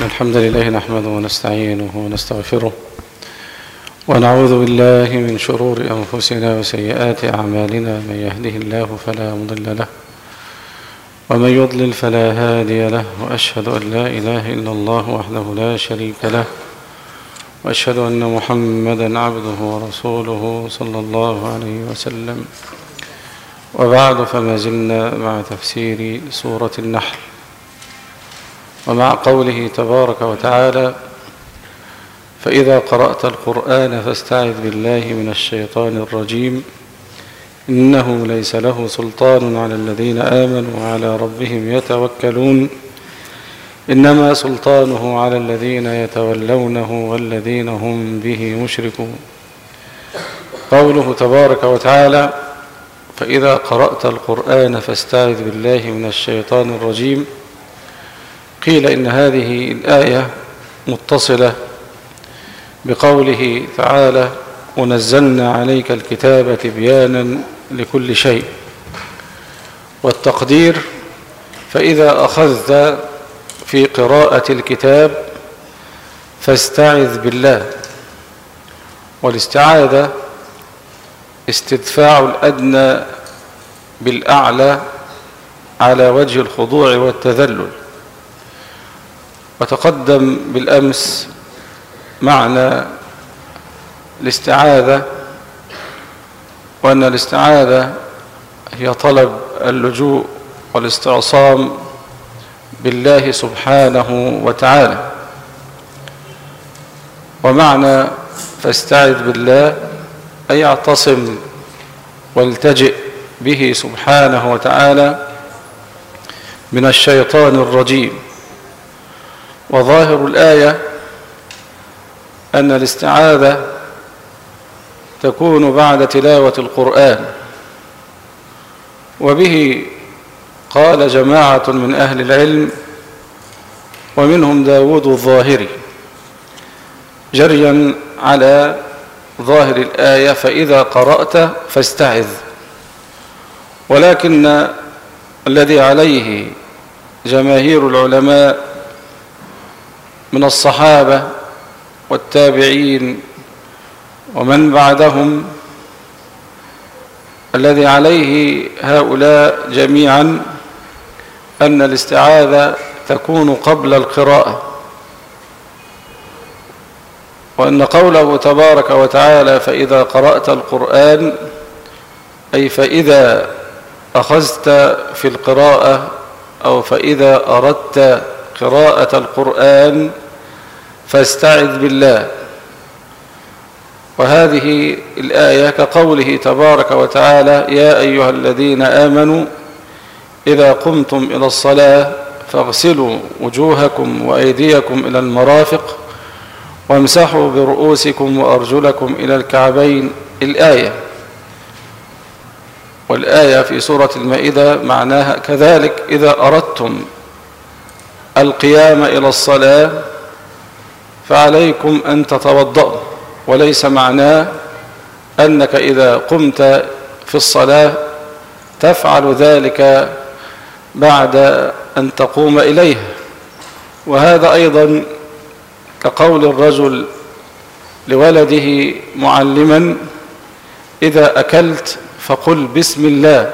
الحمد لله نحمده ونستعينه ونستغفره ونعوذ بالله من شرور أنفسنا وسيئات أعمالنا. من يهده الله فلا مضل له ومن يضلل فلا هادي له وأشهد أن لا إله إلا الله وحده لا شريك له وأشهد أن محمدا عبده ورسوله صلى الله عليه وسلم. وبعد فما زلنا مع تفسير سورة النحل. ومع قوله تبارك وتعالى فإذا قرأت القرآن فاستعذ بالله من الشيطان الرجيم. إنه ليس له سلطان على الذين آمنوا وعلى ربهم يتوكلون. إنما سلطانه على الذين يتولونه والذين هم به مشركون. قوله تبارك وتعالى فإذا قرأت القرآن فاستعذ بالله من الشيطان الرجيم. قيل إن هذه الآية متصلة بقوله تعالى ونزلنا عليك الكتاب تبيانا لكل شيء. والتقدير فإذا أخذت في قراءة الكتاب فاستعذ بالله. والاستعاذة استدفاع الأدنى بالأعلى على وجه الخضوع والتذلل. وتقدم بالأمس معنى الاستعاذة وأن الاستعاذة هي طلب اللجوء والاستعصام بالله سبحانه وتعالى. ومعنى فاستعذ بالله أي اعتصم والتجئ به سبحانه وتعالى من الشيطان الرجيم. وظاهر الآية أن الاستعاذة تكون بعد تلاوة القرآن. وبه قال جماعة من أهل العلم ومنهم داود الظاهري جريا على ظاهر الآية فإذا قرأت فاستعذ. ولكن الذي عليه جماهير العلماء من الصحابة والتابعين ومن بعدهم الذي عليه هؤلاء جميعا أن الاستعاذة تكون قبل القراءة. وأن قوله تبارك وتعالى فإذا قرأت القرآن أي فإذا أخذت في القراءة أو فإذا أردت قراءة القرآن فاستعذ بالله. وهذه الآية كقوله تبارك وتعالى يا أيها الذين آمنوا إذا قمتم إلى الصلاة فاغسلوا وجوهكم وأيديكم إلى المرافق وامسحوا برؤوسكم وأرجلكم إلى الكعبين. الآية. والآية في سورة المائدة معناها كذلك إذا أردتم القيام إلى الصلاة فعليكم أن تتوضأوا وليس معناه أنك إذا قمت في الصلاة تفعل ذلك بعد أن تقوم إليها وهذا أيضا كقول الرجل لولده معلما إذا أكلت فقل بسم الله.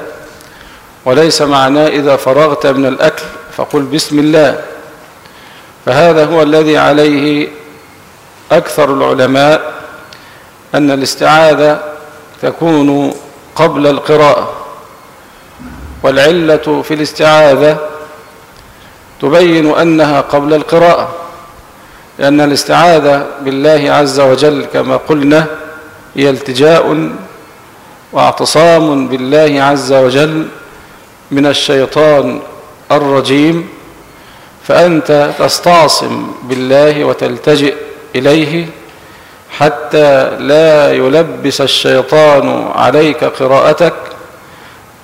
وليس معناه إذا فرغت من الأكل. فقل بسم الله. فهذا هو الذي عليه أكثر العلماء أن الاستعاذة تكون قبل القراءة والعلة في الاستعاذة تبين أنها قبل القراءة لأن الاستعاذة بالله عز وجل كما قلنا هي التجاء واعتصام بالله عز وجل من الشيطان الرجيم فأنت تستعصم بالله وتلتجئ إليه حتى لا يلبس الشيطان عليك قراءتك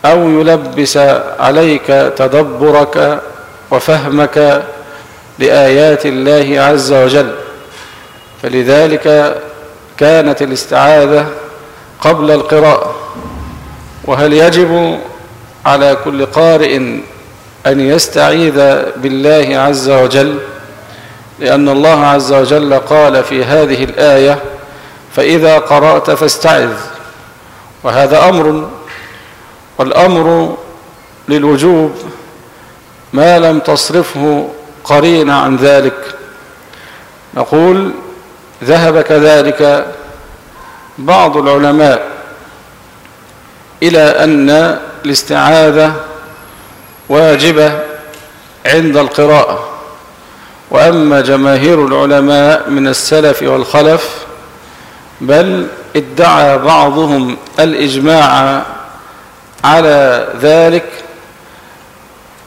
أو يلبس عليك تدبرك وفهمك لآيات الله عز وجل. فلذلك كانت الاستعاذة قبل القراءة وهل يجب على كل قارئ أن يستعيذ بالله عز وجل لأن الله عز وجل قال في هذه الآية فإذا قرأت فاستعذ وهذا أمر والأمر للوجوب ما لم تصرفه قرين عن ذلك. نقول ذهب كذلك بعض العلماء إلى أن الاستعاذة واجبة عند القراءة. وأما جماهير العلماء من السلف والخلف بل ادعى بعضهم الإجماع على ذلك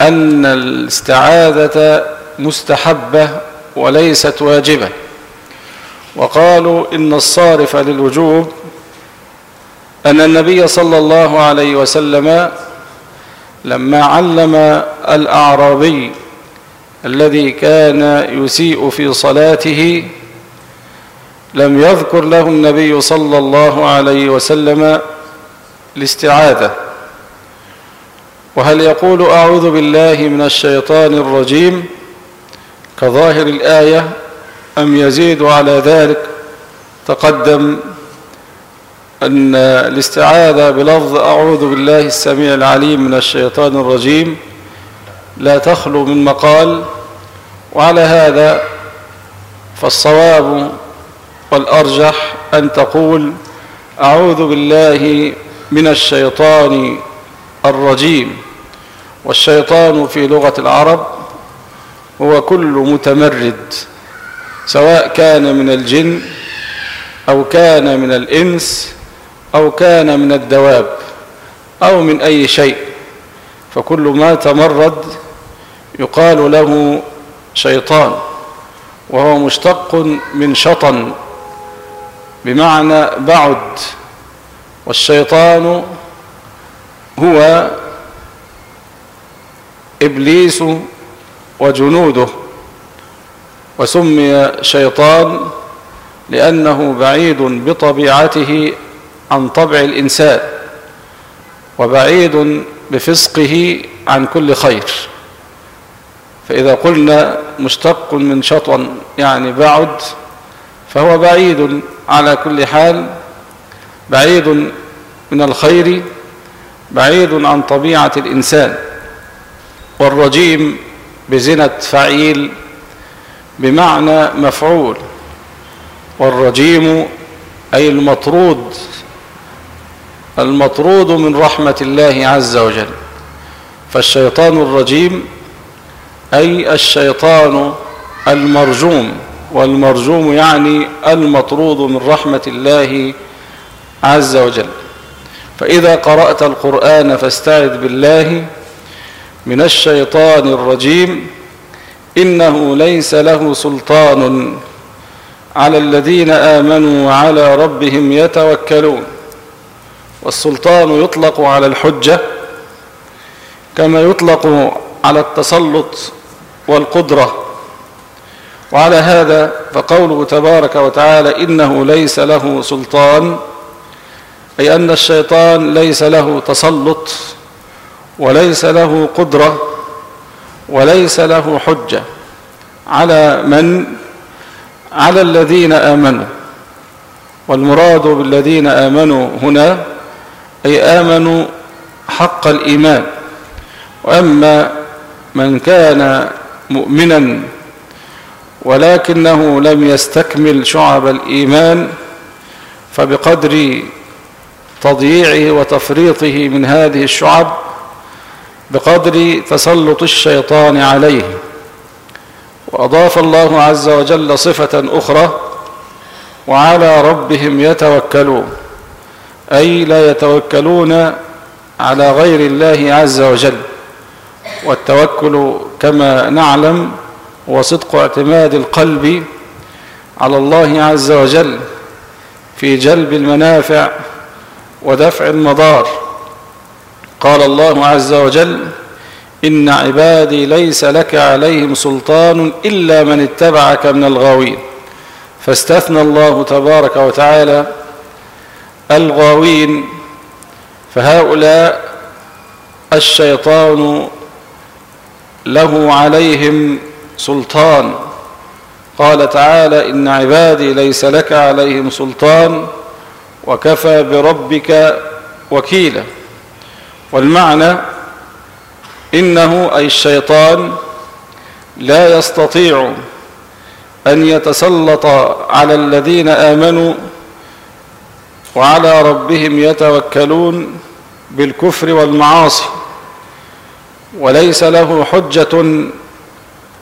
أن الاستعاذة مستحبة وليست واجبة. وقالوا إن الصارف للوجوب أن النبي صلى الله عليه وسلم لما علم الأعرابي الذي كان يسيء في صلاته لم يذكر له النبي صلى الله عليه وسلم الاستعاذة. وهل يقول أعوذ بالله من الشيطان الرجيم كظاهر الآية أم يزيد على ذلك تقدم أن الاستعاذة بلفظ أعوذ بالله السميع العليم من الشيطان الرجيم لا تخلو من مقال وعلى هذا فالصواب والأرجح أن تقول أعوذ بالله من الشيطان الرجيم. والشيطان في لغة العرب هو كل متمرد سواء كان من الجن أو كان من الإنس أو كان من الدواب أو من أي شيء فكل ما تمرد يقال له شيطان وهو مشتق من شطن بمعنى بعد والشيطان هو إبليس وجنوده وسمي شيطان لأنه بعيد بطبيعته عن طبع الإنسان وبعيد بفسقه عن كل خير. فإذا قلنا مشتق من شطن يعني بعد فهو بعيد على كل حال بعيد من الخير بعيد عن طبيعة الإنسان. والرجيم بزنة فعيل بمعنى مفعول والرجيم أي المطرود المطرود من رحمة الله عز وجل. فالشيطان الرجيم أي الشيطان المرجوم والمرجوم يعني المطرود من رحمة الله عز وجل. فإذا قرأت القرآن فاستعذ بالله من الشيطان الرجيم إنه ليس له سلطان على الذين آمنوا وعلى ربهم يتوكلون. والسلطان يطلق على الحجة كما يطلق على التسلط والقدرة. وعلى هذا فقوله تبارك وتعالى إنه ليس له سلطان أي أن الشيطان ليس له تسلط وليس له قدرة وليس له حجة. على من؟ على الذين آمنوا. والمراد بالذين آمنوا هنا أي آمنوا حق الإيمان. وأما من كان مؤمنا ولكنه لم يستكمل شعب الإيمان فبقدر تضييعه وتفريطه من هذه الشعب بقدر تسلط الشيطان عليه. وأضاف الله عز وجل صفة أخرى وعلى ربهم يتوكلون. أي لا يتوكلون على غير الله عز وجل. والتوكل كما نعلم هو صدق اعتماد القلب على الله عز وجل في جلب المنافع ودفع المضار. قال الله عز وجل إن عبادي ليس لك عليهم سلطان إلا من اتبعك من الغاوين. فاستثنى الله تبارك وتعالى الغاوين فهؤلاء الشيطان له عليهم سلطان. قال تعالى إن عبادي ليس لك عليهم سلطان وكفى بربك وكيلا. والمعنى إنه أي الشيطان لا يستطيع أن يتسلط على الذين آمنوا وعلى ربهم يتوكلون بالكفر والمعاصي وليس له حجة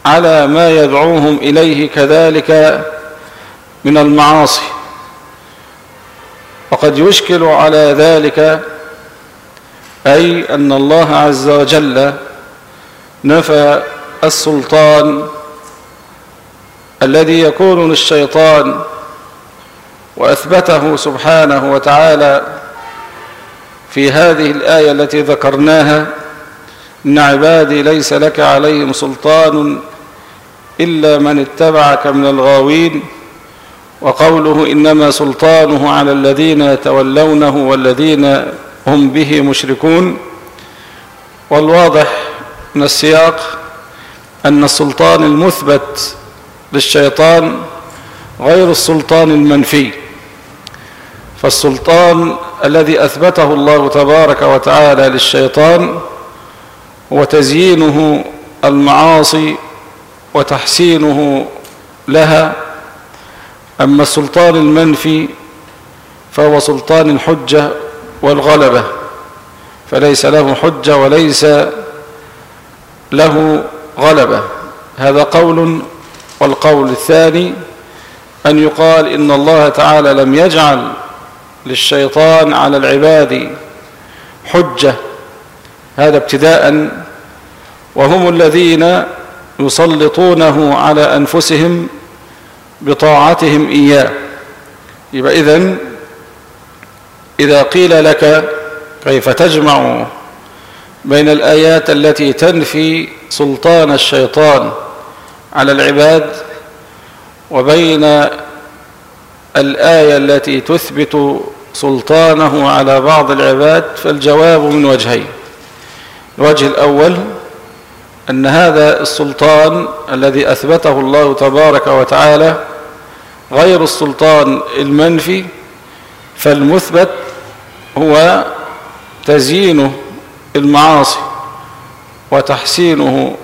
على ما يدعوهم إليه كذلك من المعاصي. وقد يشكل على ذلك أي أن الله عز وجل نفى السلطان الذي يكون للشيطان وأثبته سبحانه وتعالى في هذه الآية التي ذكرناها إن عبادي ليس لك عليهم سلطان إلا من اتبعك من الغاوين وقوله إنما سلطانه على الذين يتولونه والذين هم به مشركون. والواضح من السياق أن السلطان المثبت للشيطان غير السلطان المنفي. فالسلطان الذي أثبته الله تبارك وتعالى للشيطان هو تزيينه المعاصي وتحسينه لها أما السلطان المنفي فهو سلطان الحجة والغلبة فليس له حجة وليس له غلبة. هذا قول والقول الثاني أن يقال إن الله تعالى لم يجعل للشيطان على العباد حجة هذا ابتداء. وهم الذين يسلطونه على أنفسهم بطاعتهم إياه. يبقى إذن إذا قيل لك كيف تجمع بين الآيات التي تنفي سلطان الشيطان على العباد وبين الآية التي تثبت سلطانه على بعض العباد فالجواب من وجهين. الوجه الأول أن هذا السلطان الذي أثبته الله تبارك وتعالى غير السلطان المنفي فالمثبت هو تزيين المعاصي وتحسينه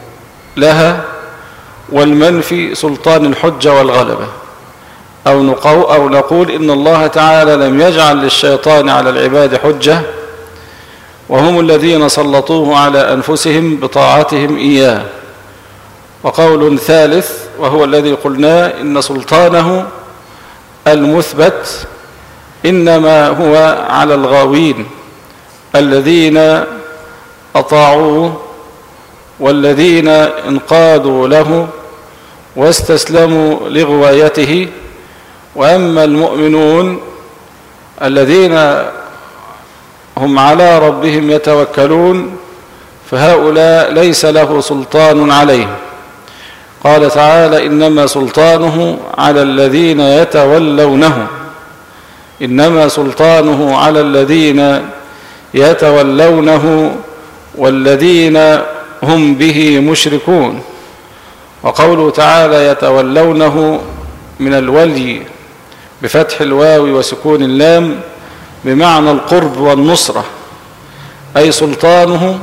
لها والمنفي سلطان الحجة والغلبة. أو نقول, أو نقول إن الله تعالى لم يجعل للشيطان على العباد حجة وهم الذين سلطوه على أنفسهم بطاعتهم إياه. وقول ثالث وهو الذي قلناه إن سلطانه المثبت إنما هو على الغاوين الذين أطاعوه والذين انقادوا له واستسلموا لغوايته وأما المؤمنون الذين هم على ربهم يتوكلون فهؤلاء ليس له سلطان عليهم. قال تعالى إنما سلطانه على الذين يتولونه. إنما سلطانه على الذين يتولونه والذين هم به مشركون. وقوله تعالى يتولونه من الولي. بفتح الواو وسكون اللام بمعنى القرب والنصرة أي سلطانه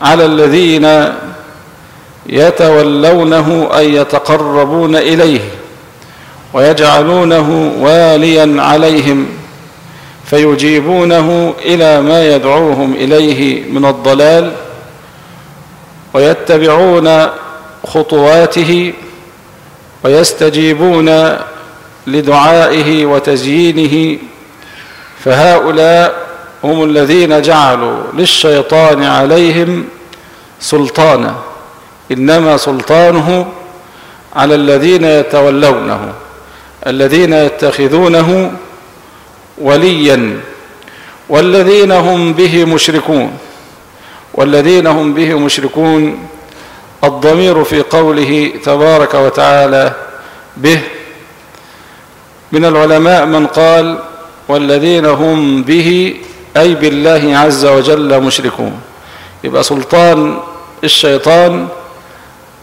على الذين يتولونه أي يتقربون إليه ويجعلونه واليا عليهم فيجيبونه إلى ما يدعوهم إليه من الضلال ويتبعون خطواته ويستجيبون لدعائه وتزيينه فهؤلاء هم الذين جعلوا للشيطان عليهم سلطانا إنما سلطانه على الذين يتولونه الذين يتخذونه وليا والذين هم به مشركون والذين هم به مشركون الضمير في قوله تبارك وتعالى به من العلماء من قال والذين هم به أي بالله عز وجل مشركون. يبقى سلطان الشيطان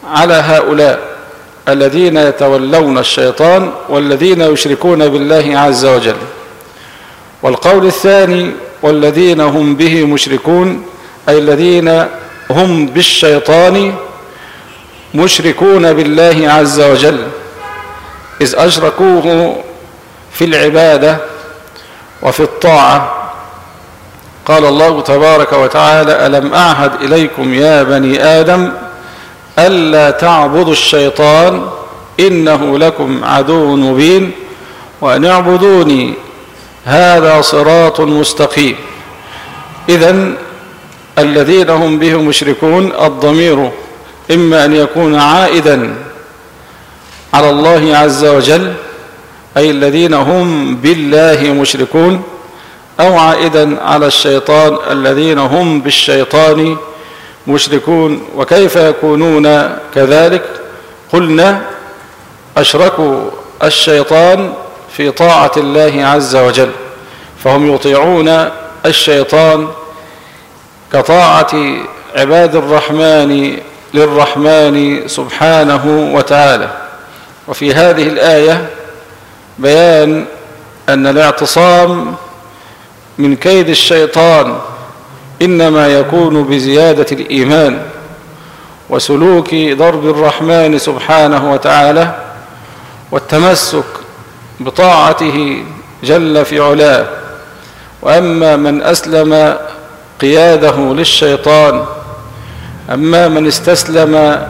على هؤلاء الذين يتولون الشيطان والذين يشركون بالله عز وجل. والقول الثاني والذين هم به مشركون أي الذين هم بالشيطان مشركون بالله عز وجل. إذ أشركوه في العبادة وفي الطاعة. قال الله تبارك وتعالى ألم أعهد إليكم يا بني آدم ألا تعبدوا الشيطان إنه لكم عدو مبين وأن اعبدوني هذا صراط مستقيم. إذا الذين هم به مشركون الضمير إما أن يكون عائدا على الله عز وجل أي الذين هم بالله مشركون أو عائدا على الشيطان الذين هم بالشيطان مشركون. وكيف يكونون كذلك؟ قلنا أشركوا الشيطان في طاعة الله عز وجل فهم يطيعون الشيطان كطاعة عباد الرحمن للرحمن سبحانه وتعالى. وفي هذه الآية بيان أن الاعتصام من كيد الشيطان إنما يكون بزيادة الإيمان وسلوك ضرب الرحمن سبحانه وتعالى والتمسك بطاعته جل في علاه. وأما من أسلم قياده للشيطان أما من استسلم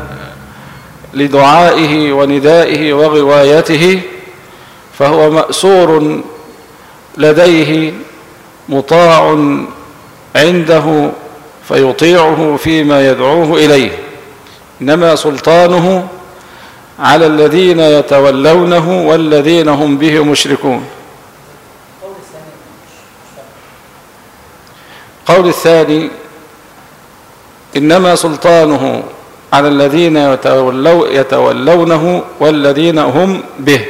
لدعائه وندائه وغوايته فهو مأسور لديه مطاع عنده فيطيعه فيما يدعوه إليه. إنما سلطانه على الذين يتولونه والذين هم به مشركون. قول الثاني إنما سلطانه على الذين يتولو يتولونه والذين هم به.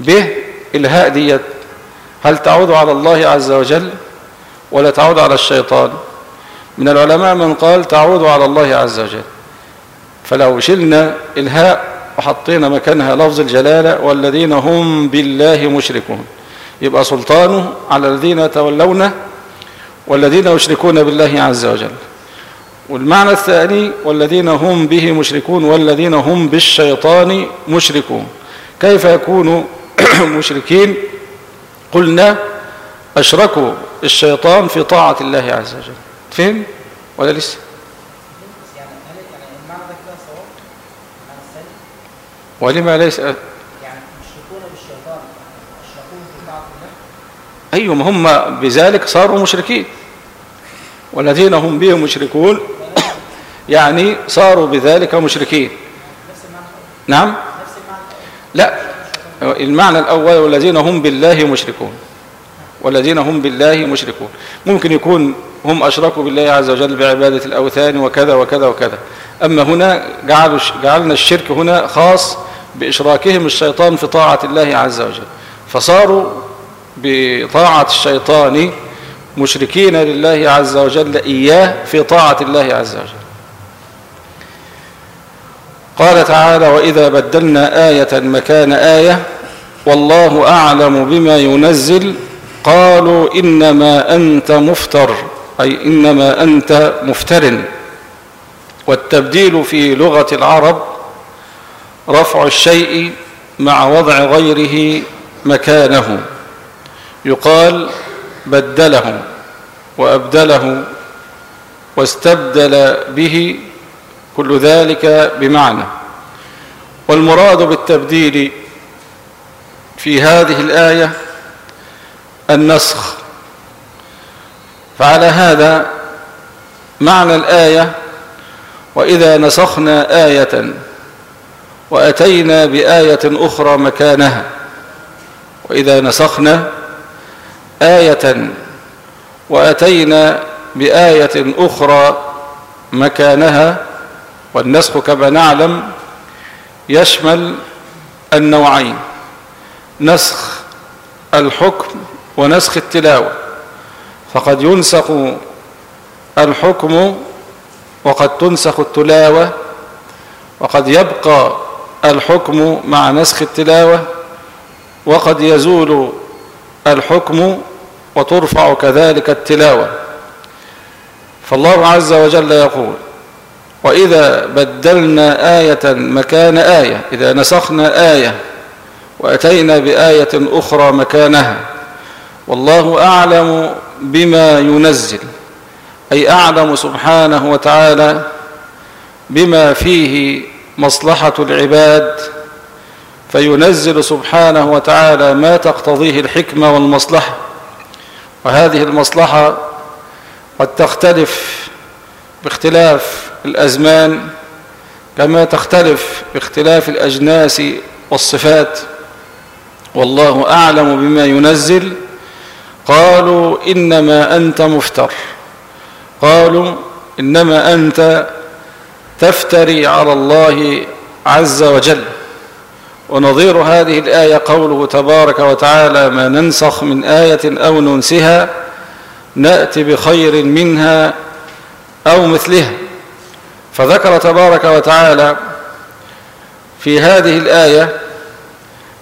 به إلهاء ديت. هل تعود على الله عز وجل ولا تعود على الشيطان؟ من العلماء من قال تعود على الله عز وجل. فلو شلنا إلهاء وحطينا مكانها لفظ الجلالة والذين هم بالله مشركون. يبقى سلطانه على الذين يتولونه والذين يشركون بالله عز وجل. والمعنى الثاني والذين هم به مشركون والذين هم بالشيطان مشركون. كيف يكونوا مشركين قلنا أشركوا الشيطان في طاعة الله عز وجل. فهم ولا لسه؟ ولما ليس يعني يشركون بالشيطان في الله أيهم هم بذلك صاروا مشركين. والذين هم به مشركون يعني صاروا بذلك مشركين. نعم؟ لا. المعنى الأول والذين هم بالله مشركون. والذين هم بالله مشركون. ممكن يكون هم أشركوا بالله عز وجل بعبادة الأوثان وكذا وكذا وكذا. أما هنا جعلوا جعلنا الشرك هنا خاص بإشراكهم الشيطان في طاعة الله عز وجل. فصاروا بطاعة الشيطان مشركين لله عز وجل إياه في طاعة الله عز وجل. قال تعالى وإذا بدلنا آية مكان آية والله أعلم بما ينزل قالوا إنما أنت مفتر أي إنما أنت مفتر. والتبديل في لغة العرب رفع الشيء مع وضع غيره مكانه. يقال بدله وأبدله واستبدل به كل ذلك بمعنى. والمراد بالتبديل في هذه الآية النسخ. فعلى هذا معنى الآية وإذا نسخنا آية وأتينا بآية أخرى مكانها. وإذا نسخنا آية وأتينا بآية أخرى مكانها والنسخ كما نعلم يشمل النوعين نسخ الحكم ونسخ التلاوة. فقد ينسخ الحكم وقد تنسخ التلاوة وقد يبقى الحكم مع نسخ التلاوة وقد يزول الحكم وترفع كذلك التلاوة. فالله عز وجل يقول وإذا بدلنا آية مكان آية إذا نسخنا آية وأتينا بآية أخرى مكانها والله أعلم بما ينزل أي أعلم سبحانه وتعالى بما فيه مصلحة العباد فينزل سبحانه وتعالى ما تقتضيه الحكمة والمصلحة وهذه المصلحة قد تختلف باختلاف الأزمان كما تختلف باختلاف الأجناس والصفات. والله أعلم بما ينزل. قالوا إنما أنت مفتر. قالوا إنما أنت تفتري على الله عز وجل. ونظير هذه الآية قوله تبارك وتعالى ما ننسخ من آية أو ننسها نأتي بخير منها أو مثلها فذكر تبارك وتعالى في هذه الآية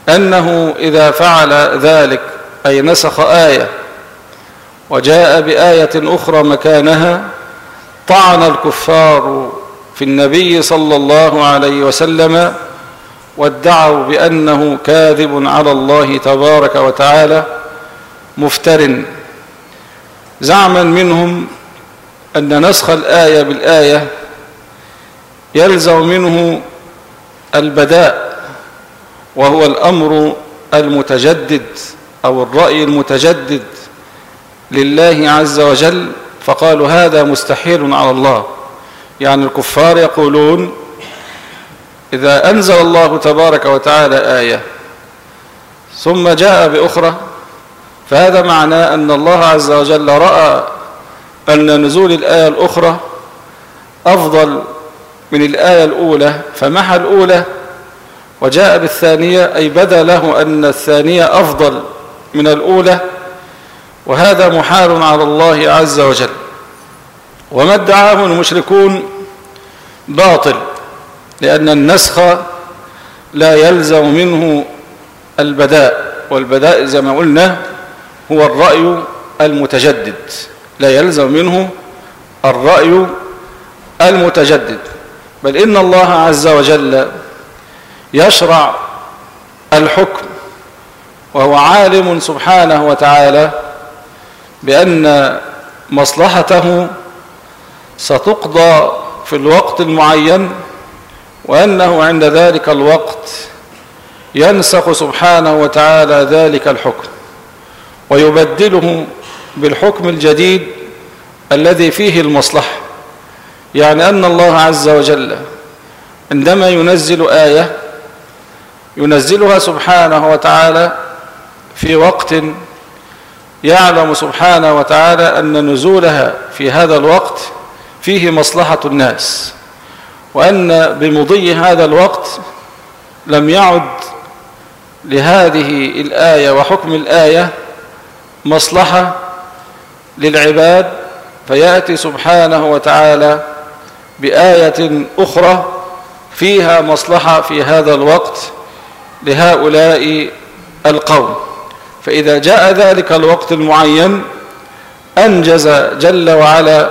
أنه إذا فعل ذلك أي نسخ آية وجاء بآية أخرى مكانها طعن الكفار في النبي صلى الله عليه وسلم وادعوا بأنه كاذب على الله تبارك وتعالى مفتر. زعما منهم أن نسخ الآية بالآية يلزم منه البداء وهو الأمر المتجدد أو الرأي المتجدد لله عز وجل فقالوا هذا مستحيل على الله. يعني الكفار يقولون إذا أنزل الله تبارك وتعالى آية ثم جاء بأخرى فهذا معناه أن الله عز وجل رأى أن نزول الآية الأخرى أفضل من الآية الأولى فمحى الأولى وجاء بالثانية أي بدا له أن الثانية أفضل من الأولى وهذا محال على الله عز وجل. وما ادعاه المشركون باطل لأن النسخ لا يلزم منه البداء والبداء زي ما قلنا هو الرأي المتجدد لا يلزم منه الرأي المتجدد. بل إن الله عز وجل يشرع الحكم وهو عالم سبحانه وتعالى بأن مصلحته ستقضى في الوقت المعين وأنه عند ذلك الوقت ينسخ سبحانه وتعالى ذلك الحكم ويبدله بالحكم الجديد الذي فيه المصلحة. يعني أن الله عز وجل عندما ينزل آية ينزلها سبحانه وتعالى في وقت يعلم سبحانه وتعالى أن نزولها في هذا الوقت فيه مصلحة الناس وأن بمضي هذا الوقت لم يعد لهذه الآية وحكم الآية مصلحة للعباد فيأتي سبحانه وتعالى بآية أخرى فيها مصلحة في هذا الوقت لهؤلاء القوم. فإذا جاء ذلك الوقت المعين أنجز جل وعلا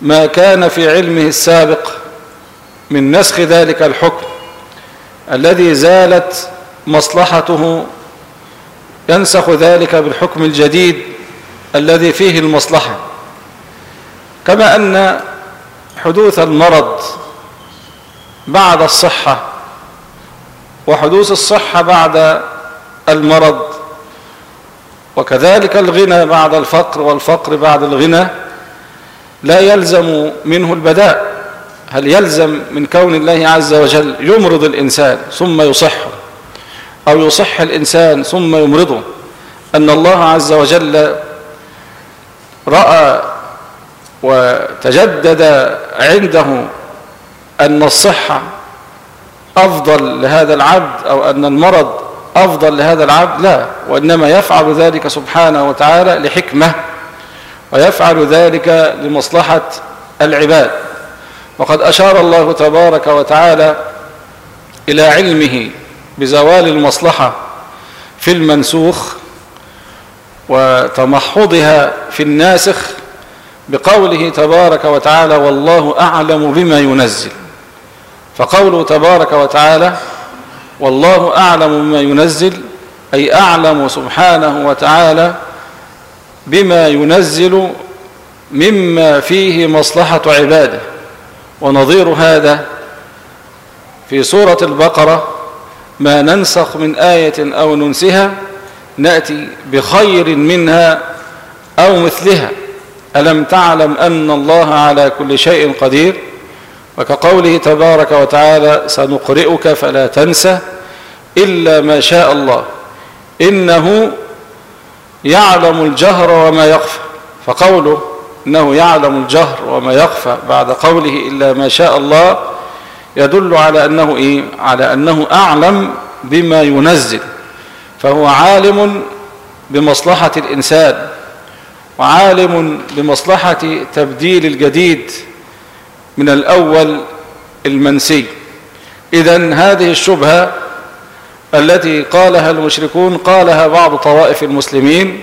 ما كان في علمه السابق من نسخ ذلك الحكم الذي زالت مصلحته ينسخ ذلك بالحكم الجديد الذي فيه المصلحة. كما أن حدوث المرض بعد الصحة وحدوث الصحة بعد المرض وكذلك الغنى بعد الفقر والفقر بعد الغنى لا يلزم منه البداء هل يلزم من كون الله عز وجل يمرض الإنسان ثم يصحه أو يصح الإنسان ثم يمرضه؟ أن الله عز وجل رأى وتجدد عنده أن الصحة أفضل لهذا العبد أو أن المرض أفضل لهذا العبد لا وإنما يفعل ذلك سبحانه وتعالى لحكمة ويفعل ذلك لمصلحة العباد. وقد أشار الله تبارك وتعالى إلى علمه بزوال المصلحة في المنسوخ وتمحضها في الناسخ بقوله تبارك وتعالى والله أعلم بما ينزل. فقوله تبارك وتعالى والله أعلم بما ينزل أي أعلم سبحانه وتعالى بما ينزل مما فيه مصلحة عباده. ونظير هذا في سورة البقرة ما ننسخ من آية أو ننسها نأتي بخير منها أو مثلها. ألم تعلم أن الله على كل شيء قدير؟ وكقوله تبارك وتعالى سنقرئك فلا تنسى إلا ما شاء الله. إنه يعلم الجهر وما يخفى. فقوله إنه يعلم الجهر وما يخفى بعد قوله إلا ما شاء الله يدل على أنه إيه؟ على أنه أعلم بما ينزل. فهو عالم بمصلحة الإنسان. وعالم بمصلحة تبديل الجديد من الأول المنسي. إذا هذه الشبهة التي قالها المشركون قالها بعض طوائف المسلمين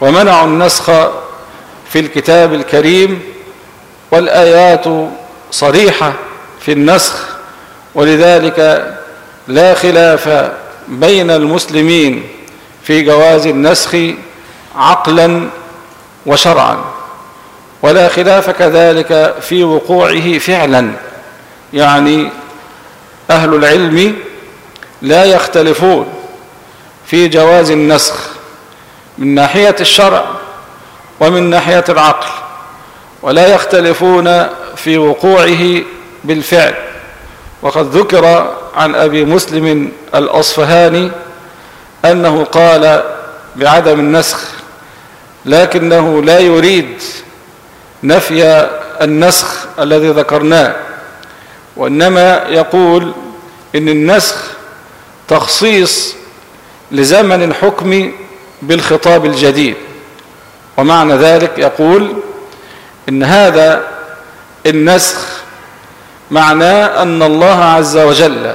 ومنعوا النسخ في الكتاب الكريم والآيات صريحة في النسخ ولذلك لا خلاف بين المسلمين في جواز النسخ عقلا وشرعا. ولا خلاف كذلك في وقوعه فعلا. يعني أهل العلم لا يختلفون في جواز النسخ من ناحية الشرع ومن ناحية العقل ولا يختلفون في وقوعه بالفعل. وقد ذكر عن أبي مسلم الأصفهاني أنه قال بعدم النسخ لكنه لا يريد نفي النسخ الذي ذكرناه وإنما يقول إن النسخ تخصيص لزمن الحكم بالخطاب الجديد ومعنى ذلك يقول إن هذا النسخ معناه أن الله عز وجل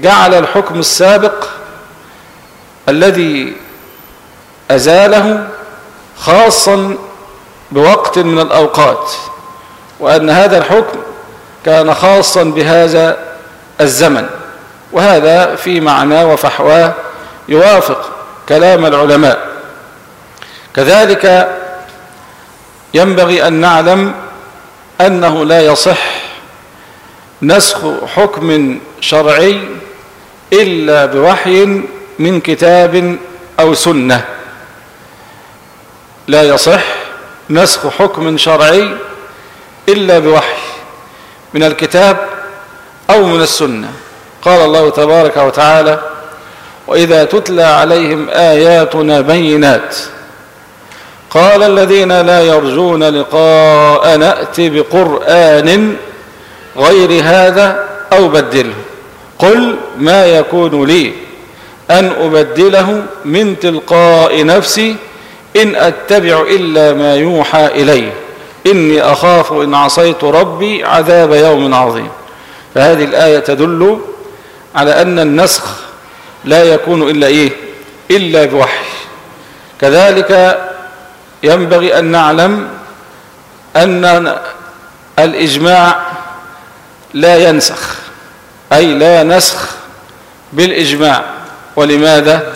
جعل الحكم السابق الذي أزاله خاصا بوقت من الأوقات وأن هذا الحكم كان خاصا بهذا الزمن. وهذا في معناه وفحواه يوافق كلام العلماء. كذلك ينبغي أن نعلم أنه لا يصح نسخ حكم شرعي إلا بوحي من كتاب أو سنة. لا يصح نسخ حكم شرعي إلا بوحي من الكتاب أو من السنة. قال الله تبارك وتعالى وإذا تتلى عليهم آياتنا بينات قال الذين لا يرجون لقاء نأتي بقرآن غير هذا أو بدله. قل ما يكون لي أن أبدله من تلقاء نفسي إن أتبع إلا ما يوحى إلي. إني أخاف إن عصيت ربي عذاب يوم عظيم. فهذه الآية تدل على أن النسخ لا يكون إلا إيه؟ إلا بوحي. كذلك ينبغي أن نعلم أن الإجماع لا ينسخ أي لا نسخ بالإجماع. ولماذا؟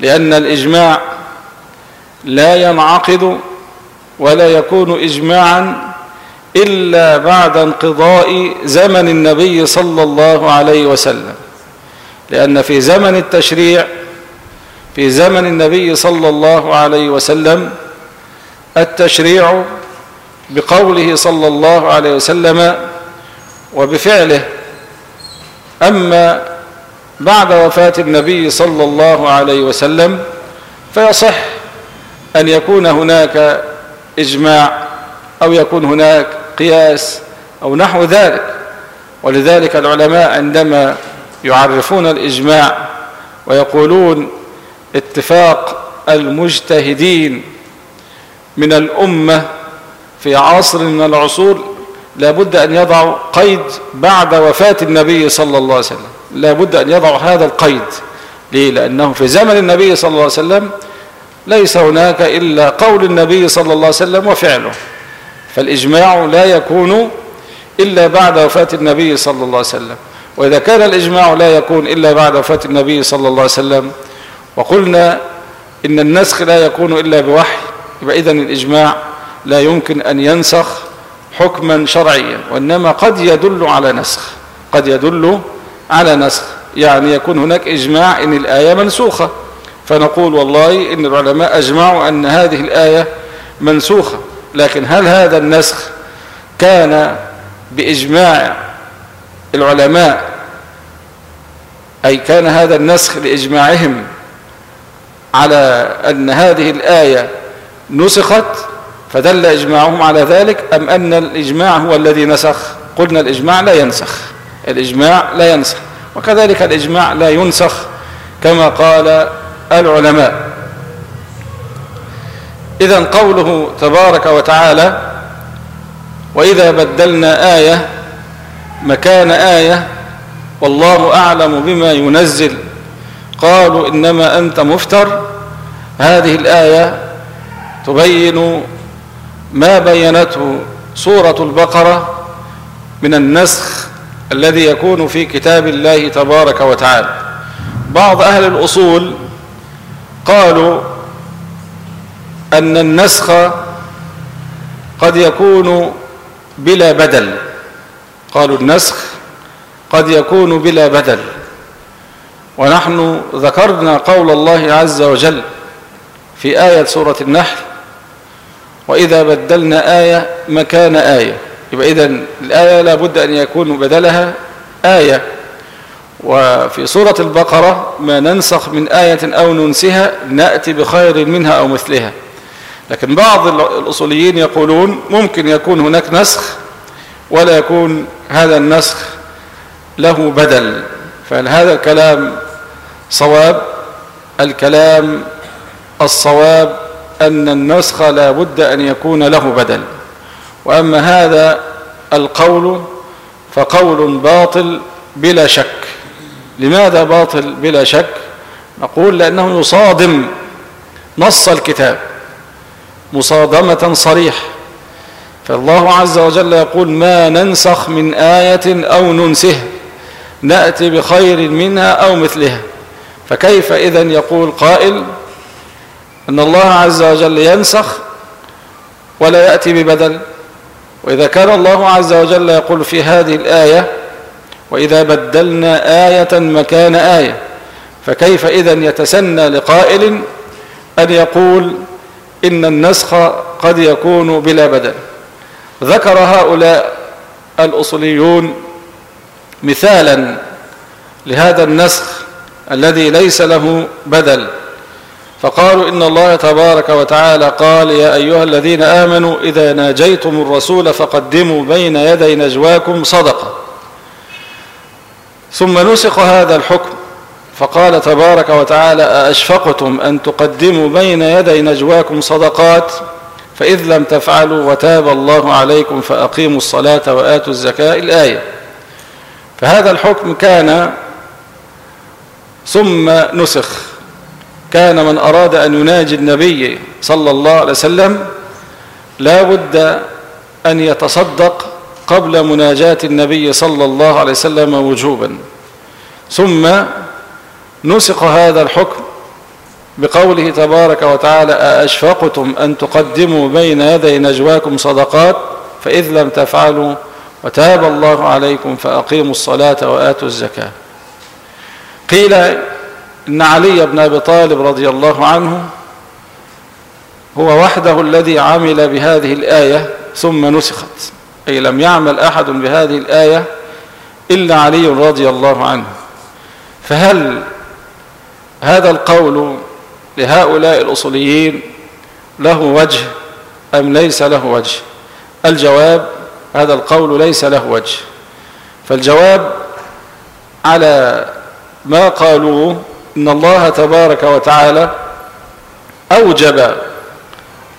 لأن الإجماع لا ينعقد ولا يكون إجماعا إلا بعد انقضاء زمن النبي صلى الله عليه وسلم. لأن في زمن التشريع في زمن النبي صلى الله عليه وسلم التشريع بقوله صلى الله عليه وسلم وبفعله. أما بعد وفاة النبي صلى الله عليه وسلم فيصح أن يكون هناك إجماع أو يكون هناك قياس أو نحو ذلك. ولذلك العلماء عندما يعرفون الإجماع ويقولون اتفاق المجتهدين من الأمة في عصر من العصور لابد أن يضعوا قيد بعد وفاة النبي صلى الله عليه وسلم. لابد أن يضعوا هذا القيد. ليه؟ لأنه في زمن النبي صلى الله عليه وسلم ليس هناك إلا قول النبي صلى الله عليه وسلم وفعله. فالإجماع لا يكون إلا بعد وفاة النبي صلى الله عليه وسلم. وإذا كان الإجماع لا يكون إلا بعد وفاة النبي صلى الله عليه وسلم وقلنا إن النسخ لا يكون إلا بوحي يبقى الإجماع لا يمكن أن ينسخ حكما شرعيا وإنما قد يدل على نسخ قد يدل على نسخ. يعني يكون هناك إجماع إن الآية منسوخة. فنقول والله إن العلماء أجمعوا أن هذه الآية منسوخة لكن هل هذا النسخ كان بإجماع العلماء؟ أي كان هذا النسخ لإجماعهم على أن هذه الآية نسخت فدل إجماعهم على ذلك أم أن الإجماع هو الذي نسخ؟ قلنا الإجماع لا ينسخ الإجماع لا ينسخ وكذلك الإجماع لا ينسخ كما قال العلماء. إذا قوله تبارك وتعالى وإذا بدلنا آية مكان آية والله أعلم بما ينزل. قالوا إنما أنت مفتر. هذه الآية تبين ما بينته سورة البقرة من النسخ الذي يكون في كتاب الله تبارك وتعالى. بعض أهل الأصول قالوا أن النسخ قد يكون بلا بدل. قالوا النسخ قد يكون بلا بدل. ونحن ذكرنا قول الله عز وجل في آية سورة النحل وإذا بدلنا آية مكان آية. يبقى إذا الآية لابد أن يكون بدلها آية. وفي سورة البقرة ما ننسخ من آية أو ننسها نأتي بخير منها أو مثلها. لكن بعض الأصوليين يقولون ممكن يكون هناك نسخ ولا يكون هذا النسخ له بدل. فهل هذا الكلام صواب؟ الكلام الصواب أن النسخ لا بد أن يكون له بدل. وأما هذا القول فقول باطل بلا شك. لماذا باطل بلا شك؟ نقول لأنه يصادم نص الكتاب مصادمة صريح. فالله عز وجل يقول ما ننسخ من آية أو ننسه نأتي بخير منها أو مثلها. فكيف إذا يقول قائل؟ أن الله عز وجل ينسخ ولا يأتي ببدل. وإذا كان الله عز وجل يقول في هذه الآية وإذا بدلنا آية مكان آية فكيف إذا يتسنى لقائل أن يقول إن النسخ قد يكون بلا بدل؟ ذكر هؤلاء الأصليون مثالا لهذا النسخ الذي ليس له بدل فقالوا إن الله تبارك وتعالى قال يا أيها الذين آمنوا إذا ناجيتم الرسول فقدموا بين يدي نجواكم صدقة. ثم نسخ هذا الحكم فقال تبارك وتعالى أأشفقتم أن تقدموا بين يدي نجواكم صدقات؟ فإذ لم تفعلوا وتاب الله عليكم فأقيموا الصلاة وآتوا الزكاة. الآية فهذا الحكم كان ثم نسخ. كان من أراد أن يناجي النبي صلى الله عليه وسلم لا بد أن يتصدق قبل مناجاة النبي صلى الله عليه وسلم وجوبا. ثم نسخ هذا الحكم بقوله تبارك وتعالى أأشفقتم أن تقدموا بين يدي نجواكم صدقات؟ فإذ لم تفعلوا وتاب الله عليكم فأقيموا الصلاة وآتوا الزكاة. قيل إن علي بن أبي طالب رضي الله عنه هو وحده الذي عمل بهذه الآية ثم نسخت. أي لم يعمل أحد بهذه الآية إلا علي رضي الله عنه. فهل هذا القول لهؤلاء الأصوليين له وجه أم ليس له وجه؟ الجواب هذا القول ليس له وجه. فالجواب على ما قالوه إن الله تبارك وتعالى أوجب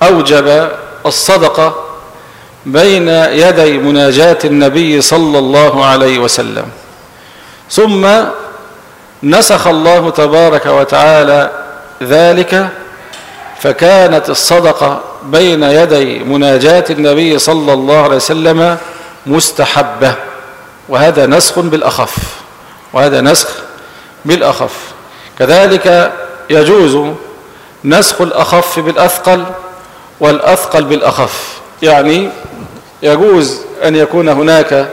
أوجب الصدقة بين يدي مناجاة النبي صلى الله عليه وسلم. ثم نسخ الله تبارك وتعالى ذلك فكانت الصدقة بين يدي مناجاة النبي صلى الله عليه وسلم مستحبة. وهذا نسخ بالأخف وهذا نسخ بالأخف. كذلك يجوز نسخ الأخف بالأثقل والأثقل بالأخف. يعني يجوز أن يكون هناك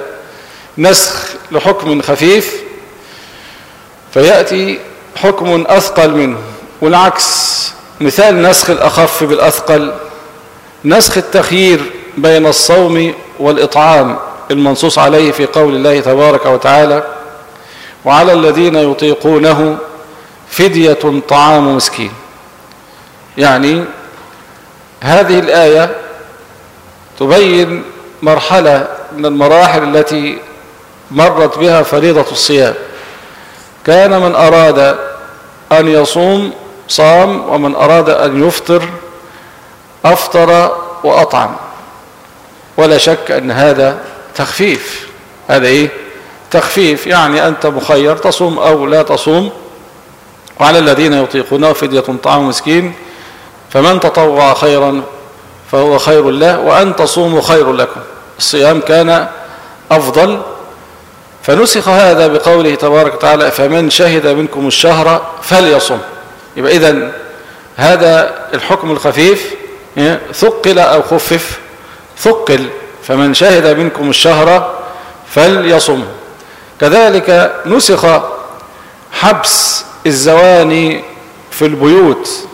نسخ لحكم خفيف فيأتي حكم أثقل منه والعكس مثال نسخ الأخف بالأثقل نسخ التخيير بين الصوم والإطعام المنصوص عليه في قول الله تبارك وتعالى وعلى الذين يطيقونه فدية طعام مسكين يعني هذه الآية تبين مرحلة من المراحل التي مرت بها فريضة الصيام. كان من أراد أن يصوم صام ومن أراد أن يفطر أفطر وأطعم. ولا شك أن هذا تخفيف. هذا إيه؟ تخفيف. يعني أنت مخير تصوم أو لا تصوم وعلى الذين يطيقونه فدية طعام مسكين فمن تطوع خيرا فهو خير له وأن تصوموا خير لكم. الصيام كان أفضل. فنسخ هذا بقوله تبارك وتعالى فمن شهد منكم الشهر فليصم. يبقى إذن هذا الحكم الخفيف ثقل أو خفف ثقل. فمن شهد منكم الشهر فليصم. كذلك نسخ حبس الزواني في البيوت.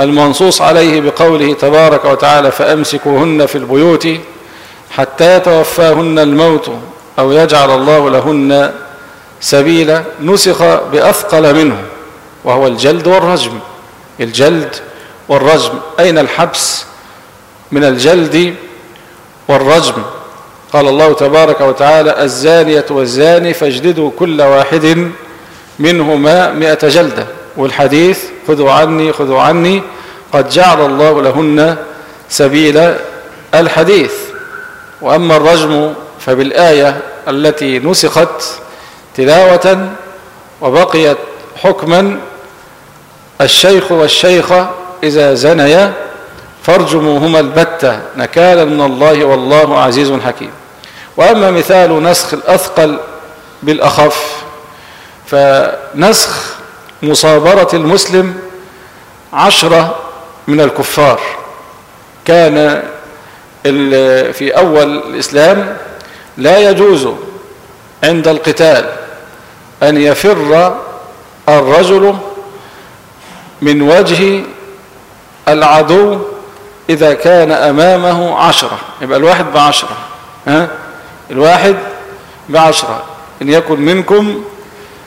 المنصوص عليه بقوله تبارك وتعالى فأمسكوهن في البيوت حتى يتوفاهن الموت أو يجعل الله لهن سبيلا نسخ بأثقل منه وهو الجلد والرجم. الجلد والرجم أين الحبس من الجلد والرجم؟ قال الله تبارك وتعالى الزانية والزاني فاجلدوا كل واحد منهما مئة جلدة. والحديث خذوا عني خذوا عني قد جعل الله لهن سبيل الحديث. وأما الرجم فبالآية التي نسخت تلاوة وبقيت حكما الشيخ والشيخة إذا زنيا فارجموهما البتة نكالا من الله والله عزيز حكيم. وأما مثال نسخ الأثقل بالأخف فنسخ مصابرة المسلم عشرة من الكفار. كان في أول الإسلام لا يجوز عند القتال أن يفر الرجل من وجه العدو إذا كان أمامه عشرة. يبقى الواحد بعشرة ها؟ الواحد بعشرة. إن يكن منكم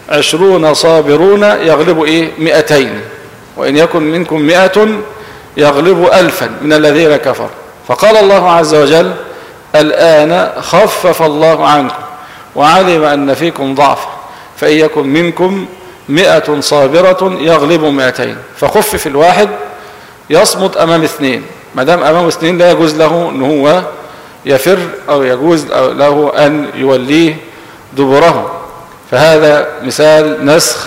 عشرون صابرون يغلب إيه؟ مئتين. وإن يكن منكم مئة يغلب ألفا من الذين كفروا. فقال الله عز وجل الآن خفف الله عنكم وعلم أن فيكم ضعف فإن يكن منكم مئة صابرة يغلب مئتين. فخفف الواحد يصمت أمام اثنين. ما دام أمام اثنين لا يجوز له أن هو يفر أو يجوز له أن يوليه دبره. فهذا مثال نسخ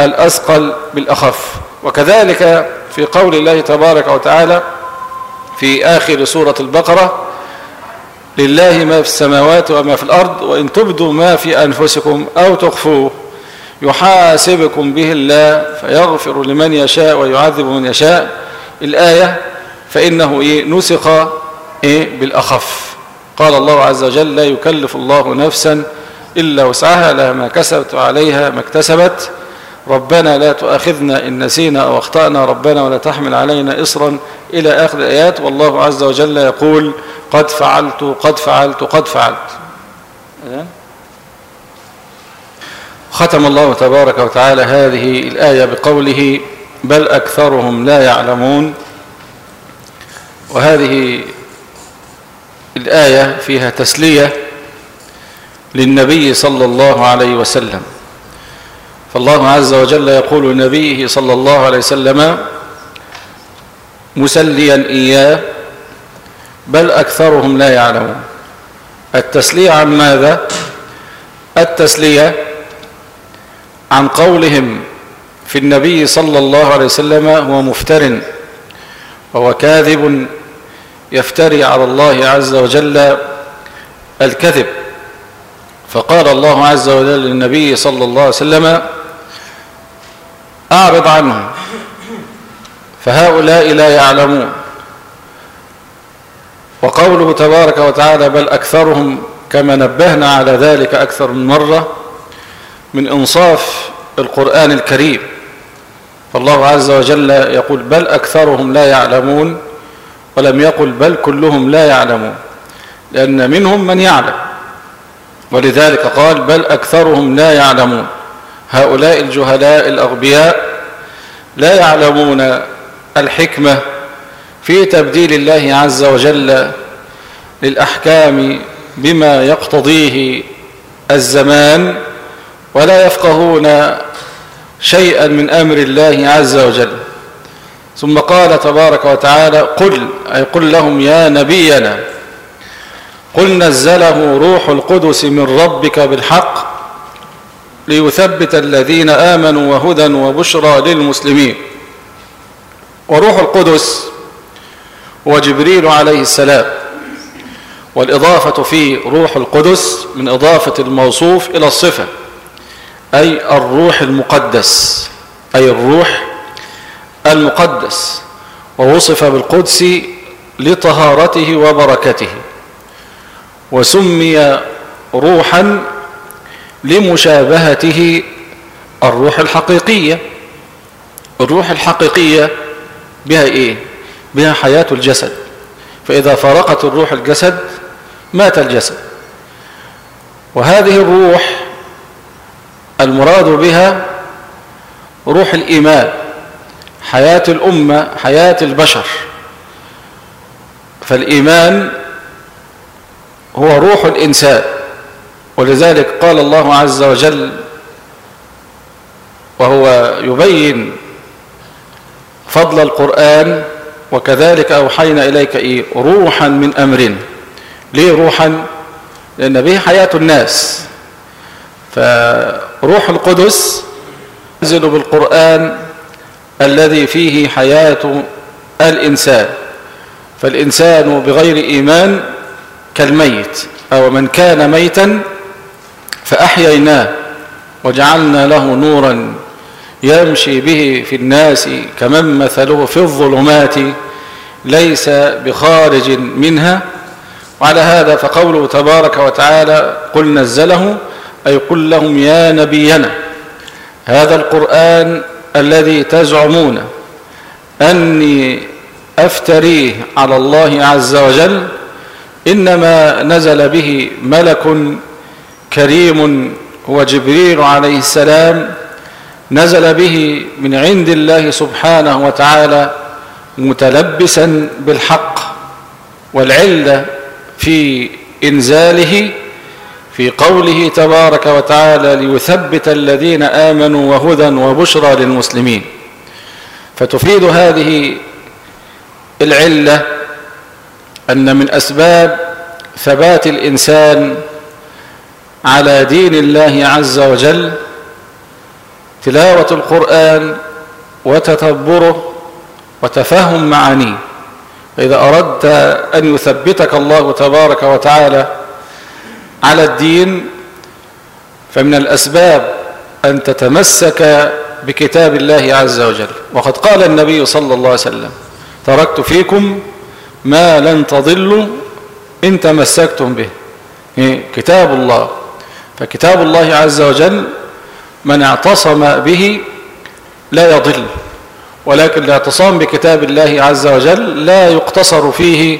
الأثقل بالأخف. وكذلك في قول الله تبارك وتعالى في آخر سورة البقرة لله ما في السماوات وما في الأرض وإن تبدوا ما في أنفسكم أو تخفوه يحاسبكم به الله فيغفر لمن يشاء ويعذب من يشاء. الآية فإنه إيه؟ نسخ إيه؟ بالأخف. قال الله عز وجل لا يكلف الله نفسا إلا وسعها لها ما كسبت وعليها ما اكتسبت. ربنا لا تؤاخذنا إن نسينا أو أخطأنا. ربنا ولا تحمل علينا إصرا. إلى آخر الآيات والله عز وجل يقول قد فعلت قد فعلت قد فعلت. ختم الله تبارك وتعالى هذه الآية بقوله بل أكثرهم لا يعلمون. وهذه الآية فيها تسلية للنبي صلى الله عليه وسلم. فالله عز وجل يقول لنبيه صلى الله عليه وسلم مسليا إياه بل أكثرهم لا يعلمون. التسلية عن ماذا؟ التسلية عن قولهم في النبي صلى الله عليه وسلم هو مفتر وهو كاذب يفتري على الله عز وجل الكذب. فقال الله عز وجل للنبي صلى الله عليه وسلم أعرض عنهم فهؤلاء لا يعلمون. وقوله تبارك وتعالى بل أكثرهم كما نبهنا على ذلك أكثر من مرة من إنصاف القرآن الكريم. فالله عز وجل يقول بل أكثرهم لا يعلمون ولم يقل بل كلهم لا يعلمون. لأن منهم من يعلم. ولذلك قال بل أكثرهم لا يعلمون. هؤلاء الجهلاء الأغبياء لا يعلمون الحكمة في تبديل الله عز وجل للأحكام بما يقتضيه الزمان ولا يفقهون شيئا من أمر الله عز وجل. ثم قال تبارك وتعالى قل أي قل لهم يا نبينا قل نزله روح القدس من ربك بالحق ليثبت الذين آمنوا وهدى وبشرى للمسلمين. وروح القدس هو جبريل عليه السلام والإضافة في روح القدس من إضافة الموصوف إلى الصفة أي الروح المقدس أي الروح المقدس ووصف بالقدس لطهارته وبركته. وسمي روحا لمشابهته الروح الحقيقية. الروح الحقيقية بها إيه؟ بها حياة الجسد. فإذا فرقت الروح الجسد مات الجسد. وهذه الروح المراد بها روح الإيمان حياة الأمة حياة البشر. فالإيمان هو روح الإنسان. ولذلك قال الله عز وجل وهو يبين فضل القرآن وكذلك أوحينا إليك إيه؟ روحا من أمرنا ليه روحا؟ لأن به حياة الناس. فروح القدس ينزل بالقرآن الذي فيه حياة الإنسان. فالإنسان بغير إيمان كالميت أو من كان ميتا فأحييناه وجعلنا له نورا يمشي به في الناس كمن مثله في الظلمات ليس بخارج منها. وعلى هذا فقوله تبارك وتعالى قل نزله أي قل لهم يا نبينا هذا القرآن الذي تزعمون أني أفتريه على الله عز وجل إنما نزل به ملك كريم هو جبريل عليه السلام نزل به من عند الله سبحانه وتعالى متلبسا بالحق والعلة في إنزاله في قوله تبارك وتعالى ليثبت الذين آمنوا وهدى وبشرى للمسلمين فتفيد هذه العلة أن من أسباب ثبات الإنسان على دين الله عز وجل تلاوة القرآن وتتبره وتفهم معانيه. فإذا أردت أن يثبتك الله تبارك وتعالى على الدين فمن الأسباب أن تتمسك بكتاب الله عز وجل. وقد قال النبي صلى الله عليه وسلم تركت فيكم ما لن تضلوا إن تمسكتم به. كتاب الله. فكتاب الله عز وجل من اعتصم به لا يضل ولكن الاعتصام بكتاب الله عز وجل لا يقتصر فيه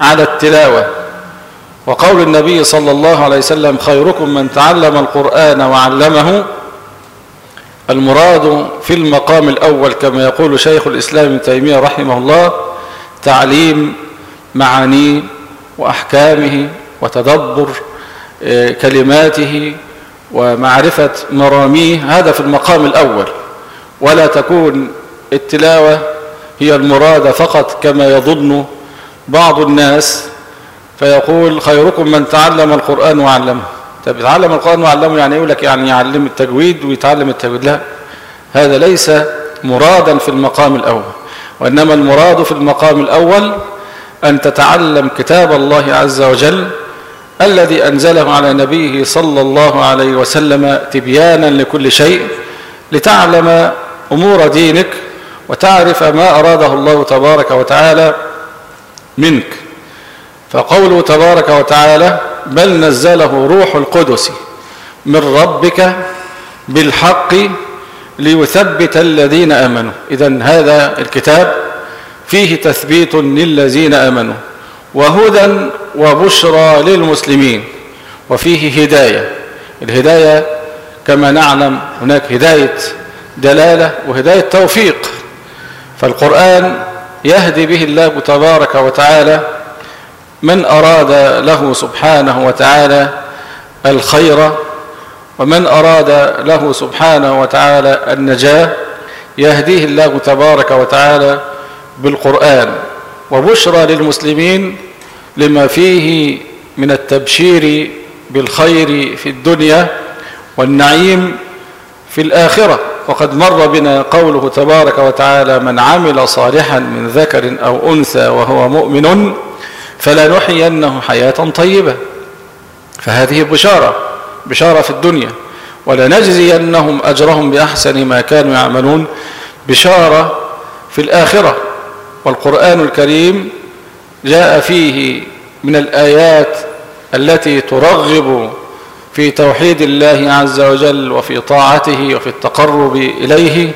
على التلاوة. وقول النبي صلى الله عليه وسلم خيركم من تعلم القرآن وعلمه المراد في المقام الأول كما يقول شيخ الإسلام تيمية رحمه الله تعليم معانيه وأحكامه وتدبر كلماته ومعرفة مراميه هذا في المقام الأول. ولا تكون التلاوة هي المراد فقط كما يظن بعض الناس فيقول خيركم من تعلم القرآن وعلمه. طب يتعلم القرآن وعلمه يعني يقول لك يعني يعلم التجويد ويتعلم التجويد. لا هذا ليس مرادا في المقام الأول. وإنما المراد في المقام الأول أن تتعلم كتاب الله عز وجل الذي أنزله على نبيه صلى الله عليه وسلم تبيانا لكل شيء لتعلم أمور دينك وتعرف ما أراده الله تبارك وتعالى منك. فقوله تبارك وتعالى بل نزله روح القدس من ربك بالحق ليثبت الذين آمنوا. إذا هذا الكتاب فيه تثبيت للذين آمنوا وهدى وبشرى للمسلمين وفيه هداية. الهداية كما نعلم هناك هداية دلالة وهداية توفيق. فالقرآن يهدي به الله تبارك وتعالى من أراد له سبحانه وتعالى الخير ومن أراد له سبحانه وتعالى النجاة يهديه الله تبارك وتعالى بالقرآن وبشرى للمسلمين لما فيه من التبشير بالخير في الدنيا والنعيم في الآخرة. وقد مر بنا قوله تبارك وتعالى من عمل صالحا من ذكر أو أنثى وهو مؤمن فلنحيينه حياة طيبة. فهذه بشارة بشارة في الدنيا ولنجزينهم أجرهم بأحسن ما كانوا يعملون بشارة في الآخرة والقرآن الكريم جاء فيه من الآيات التي ترغب في توحيد الله عز وجل وفي طاعته وفي التقرب إليه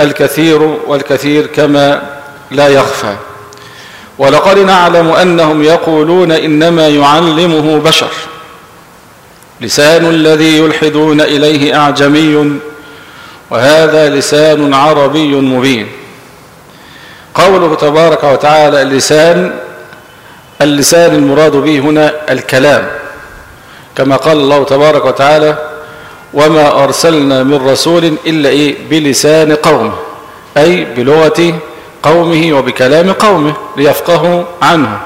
الكثير والكثير كما لا يخفى. ولقد نعلم أنهم يقولون إنما يعلمه بشر. لسان الذي يلحدون إليه أعجمي وهذا لسان عربي مبين. قوله تبارك وتعالى اللسان اللسان المراد به هنا الكلام. كما قال الله تبارك وتعالى وما أرسلنا من رسول إلا إيه؟ بلسان قومه. أي بلغة قومه وبكلام قومه ليفقهوا عنه.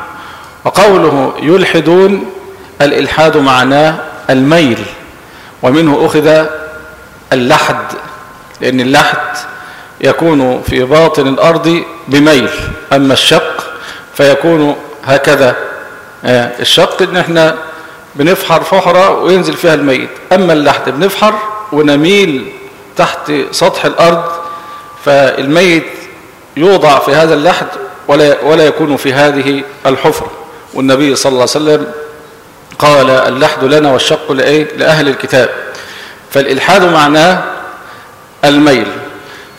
وقوله يلحدون الإلحاد معناه الميل ومنه أخذ اللحد لأن اللحد يكون في باطن الأرض بميل أما الشق فيكون هكذا. الشق إن إحنا بنفحر فحرة وينزل فيها الميت أما اللحد بنفحر ونميل تحت سطح الأرض فالميت يوضع في هذا اللحد ولا, ولا يكون في هذه الحفرة. والنبي صلى الله عليه وسلم قال اللحد لنا والشق لأيه؟ لأهل الكتاب. فالإلحاد معناه الميل.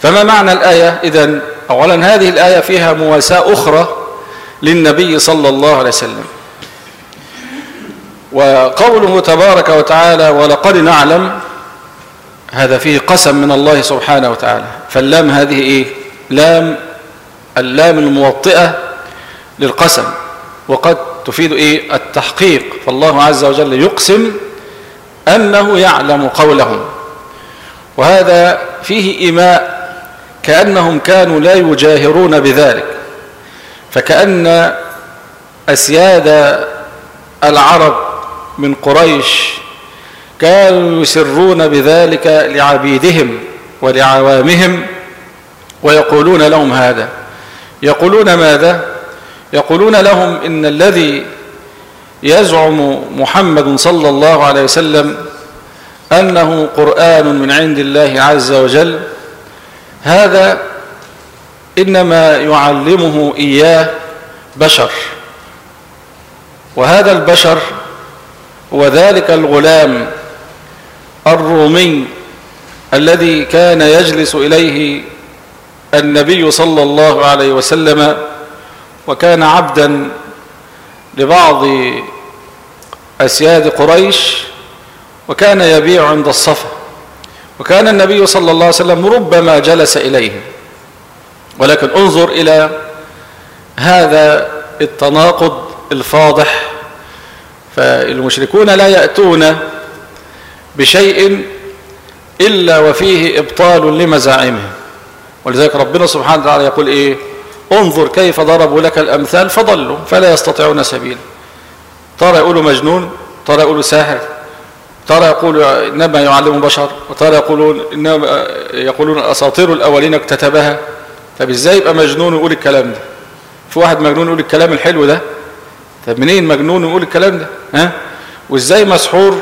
فما معنى الآية؟ إذن أولا هذه الآية فيها مواساة أخرى للنبي صلى الله عليه وسلم. وقوله تبارك وتعالى ولقد نعلم هذا فيه قسم من الله سبحانه وتعالى. فاللام هذه إيه؟ لام اللام الموطئة للقسم. وقد تفيد إيه؟ التحقيق. فالله عز وجل يقسم أنه يعلم قولهم. وهذا فيه إيماء كأنهم كانوا لا يجاهرون بذلك. فكأن أسياد العرب من قريش كانوا يسرون بذلك لعبيدهم ولعوامهم ويقولون لهم هذا. يقولون ماذا؟ يقولون لهم إن الذي يزعم محمد صلى الله عليه وسلم أنه قرآن من عند الله عز وجل هذا إنما يعلمه إياه بشر. وهذا البشر هو ذلك الغلام الرومي الذي كان يجلس إليه النبي صلى الله عليه وسلم وكان عبدا لبعض أسياد قريش وكان يبيع عند الصفا. وكان النبي صلى الله عليه وسلم ربما جلس إليه ولكن انظر إلى هذا التناقض الفاضح. فالمشركون لا يأتون بشيء إلا وفيه إبطال لمزاعمهم. ولذلك ربنا سبحانه وتعالى يقول إيه؟ انظر كيف ضربوا لك الأمثال فضلوا فلا يستطيعون سبيلا. ترى يقولوا مجنون ترى يقولوا ساحر ترى يقولوا إنما يعلم بشر وترى يقولون إنما يقولون أساطير الأولين اكتتبها. طب إزاي يبقى مجنون ويقول الكلام ده؟ في واحد مجنون يقول الكلام الحلو ده؟ طب منين مجنون ويقول الكلام ده؟ ها؟ وإزاي مسحور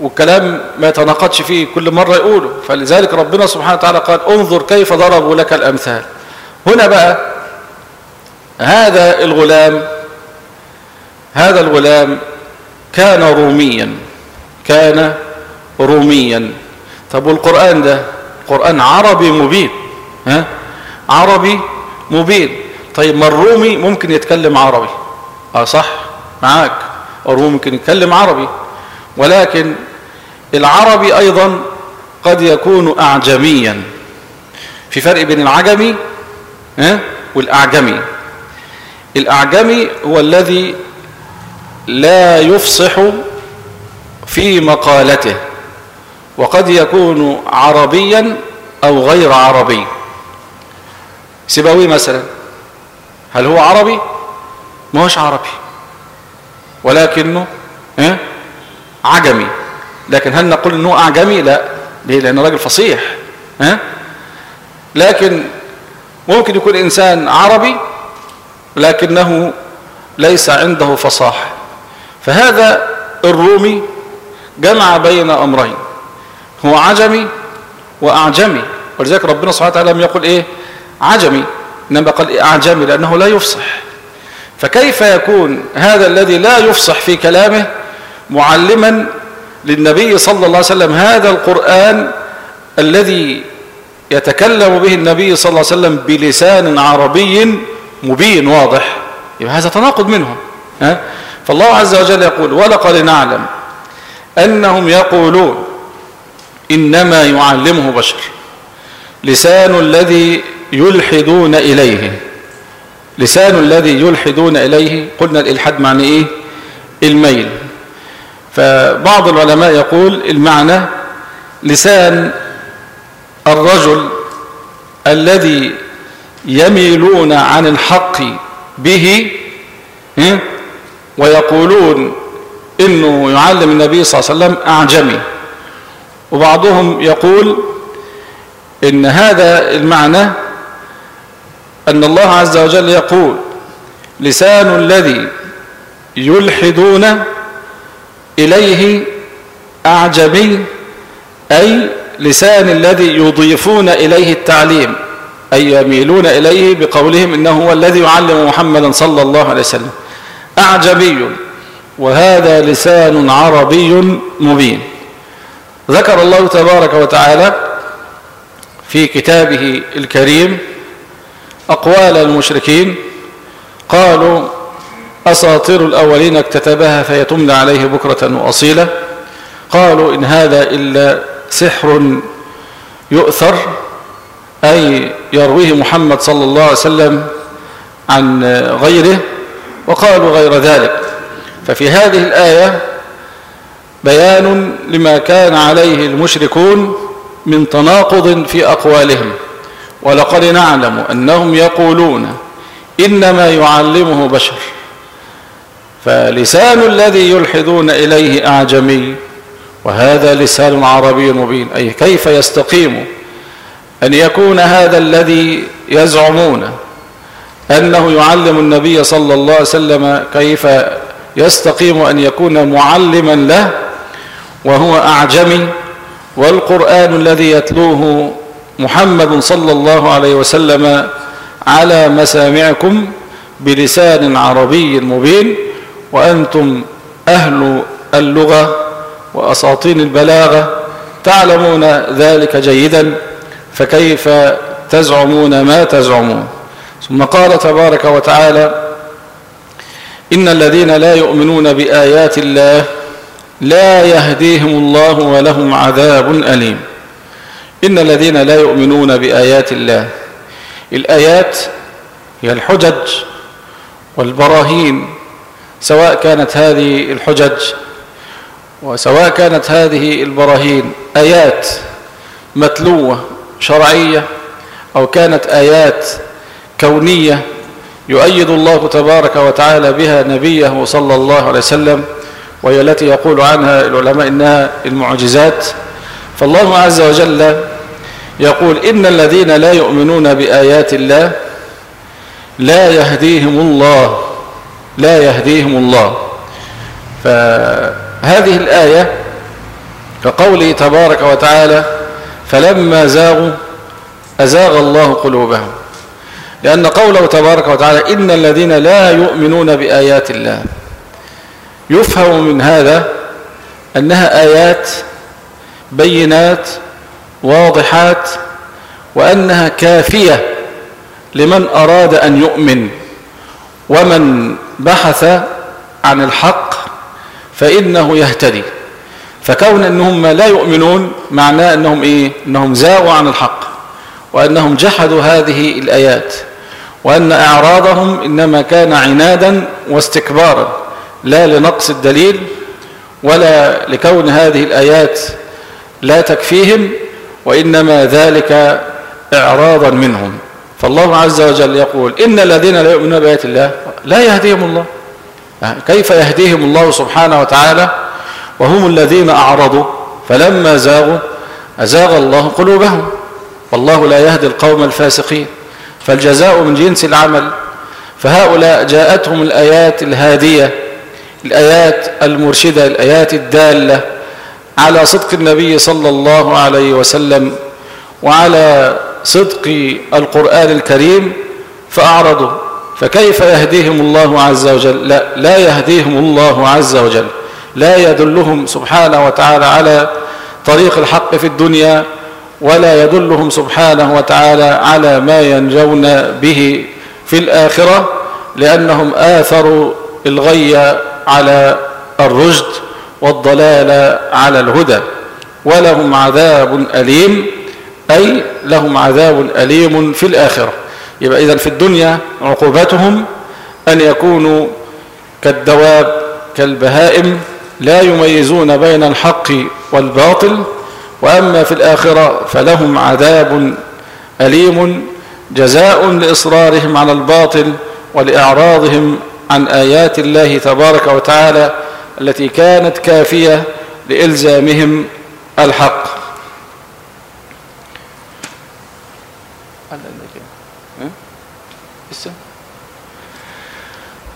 والكلام ما يتناقضش فيه كل مرة يقوله؟ فلذلك ربنا سبحانه وتعالى قال انظر كيف ضربوا لك الأمثال. هنا بقى هذا الغلام هذا الغلام كان روميا كان روميا. طب والقرآن ده؟ قرآن عربي مبين ها؟ عربي مبين. طيب ما الرومي ممكن يتكلم عربي؟ آه صح معاك. الرومي ممكن يتكلم عربي. ولكن العربي أيضا قد يكون أعجميا. في فرق بين العجمي ها؟ والأعجمي. الأعجمي هو الذي لا يفصح في مقالته وقد يكون عربيا أو غير عربي. سيبوي مثلا هل هو عربي؟ ما هوش عربي. ولكنه عجمي. لكن هل نقول إنه أعجمي؟ لا ليه؟ لأنه راجل فصيح ها؟ لكن ممكن يكون إنسان عربي لكنه ليس عنده فصاحه فهذا الرومي جمع بين أمرين هو عجمي وأعجمي. ولذلك ربنا سبحانه وتعالى لم يقل إيه؟ عجمي. إنما قال أعجمي لأنه لا يفصح. فكيف يكون هذا الذي لا يفصح في كلامه معلما للنبي صلى الله عليه وسلم هذا القرآن الذي يتكلم به النبي صلى الله عليه وسلم بلسان عربي مبين واضح. يبقى هذا تناقض منهم؟ فالله عز وجل يقول ولقد نعلم أنهم يقولون إنما يعلمه بشر لسان الذي يلحدون إليه. لسان الذي يلحدون إليه. قلنا الإلحاد معنى إيه؟ الميل. فبعض العلماء يقول المعنى لسان الرجل الذي يميلون عن الحق به ويقولون إنه يعلم النبي صلى الله عليه وسلم أعجمي. وبعضهم يقول إن هذا المعنى أن الله عز وجل يقول لسان الذي يلحدون إليه أعجمي أي لسان الذي يضيفون إليه التعليم. أي يميلون إليه بقولهم إنه هو الذي يعلم محمدا صلى الله عليه وسلم. أعجمي وهذا لسان عربي مبين. ذكر الله تبارك وتعالى في كتابه الكريم أقوال المشركين قالوا أساطير الأولين اكتتبها فهي تملى عليه بكرة وأصيلة. قالوا إن هذا إلا سحر يؤثر أي يرويه محمد صلى الله عليه وسلم عن غيره وقالوا غير ذلك. ففي هذه الآية بيان لما كان عليه المشركون من تناقض في أقوالهم. ولقد نعلم أنهم يقولون إنما يعلمه بشر. فلسان الذي يلحدون إليه أعجمي وهذا لسان عربي مبين. أي كيف يستقيم أن يكون هذا الذي يزعمون أنه يعلم النبي صلى الله عليه وسلم كيف يستقيم أن يكون معلما له وهو أعجمي والقرآن الذي يتلوه محمد صلى الله عليه وسلم على مسامعكم بلسان عربي مبين وأنتم أهل اللغة وأساطين البلاغة تعلمون ذلك جيدا فكيف تزعمون ما تزعمون؟ ثم قال تبارك وتعالى إن الذين لا يؤمنون بآيات الله لا يهديهم الله ولهم عذاب أليم. إن الذين لا يؤمنون بآيات الله الآيات هي الحجج والبراهين سواء كانت هذه الحجج وسواء كانت هذه البراهين آيات متلوة شرعية أو كانت آيات كونية يؤيد الله تبارك وتعالى بها نبيه صلى الله عليه وسلم وهي التي يقول عنها العلماء إنها المعجزات. فالله عز وجل يقول إن الذين لا يؤمنون بآيات الله لا يهديهم الله لا يهديهم الله. فهذه الآية كقوله تبارك وتعالى فلما زاغوا أزاغ الله قلوبهم لأن قوله تبارك وتعالى إن الذين لا يؤمنون بآيات الله يفهم من هذا أنها آيات بينات واضحات وأنها كافية لمن أراد أن يؤمن ومن بحث عن الحق فإنه يهتدي فكون أنهم لا يؤمنون معناه أنهم إيه؟ أنهم زاغوا عن الحق وأنهم جحدوا هذه الآيات وأن إعراضهم إنما كان عنادا واستكبارا لا لنقص الدليل ولا لكون هذه الآيات لا تكفيهم وإنما ذلك إعراضا منهم. فالله عز وجل يقول إن الذين لا يؤمنون بآيات الله لا يهديهم الله. كيف يهديهم الله سبحانه وتعالى؟ وهم الذين أعرضوا فلما زاغوا أزاغ الله قلوبهم. والله لا يهدي القوم الفاسقين. فالجزاء من جنس العمل. فهؤلاء جاءتهم الآيات الهادية الآيات المرشدة الآيات الدالة على صدق النبي صلى الله عليه وسلم وعلى صدق القرآن الكريم فأعرضوا. فكيف يهديهم الله عز وجل؟ لا, لا يهديهم الله عز وجل. لا يدلهم سبحانه وتعالى على طريق الحق في الدنيا ولا يدلهم سبحانه وتعالى على ما ينجون به في الآخرة لأنهم آثروا الغي على الرشد والضلال على الهدى. ولهم عذاب أليم أي لهم عذاب أليم في الآخرة. يبقى إذن في الدنيا عقوبتهم أن يكونوا كالدواب كالبهائم لا يميزون بين الحق والباطل وأما في الآخرة فلهم عذاب أليم جزاء لإصرارهم على الباطل ولإعراضهم عن آيات الله تبارك وتعالى التي كانت كافية لإلزامهم الحق.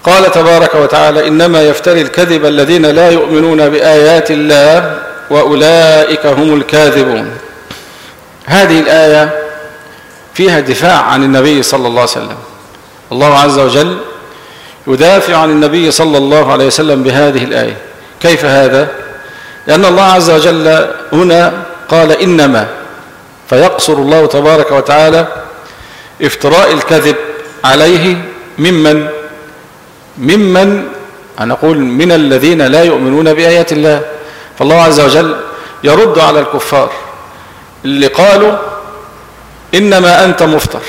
قال تبارك وتعالى إنما يفتري الكذب الذين لا يؤمنون بآيات الله وأولئك هم الكاذبون. هذه الآية فيها دفاع عن النبي صلى الله عليه وسلم. الله عز وجل يدافع عن النبي صلى الله عليه وسلم بهذه الآية. كيف هذا؟ لأن الله عز وجل هنا قال إنما فيقصر الله تبارك وتعالى افتراء الكذب عليه ممن ممن نقول من الذين لا يؤمنون بآيات الله. فالله عز وجل يرد على الكفار اللي قالوا إنما أنت مفتر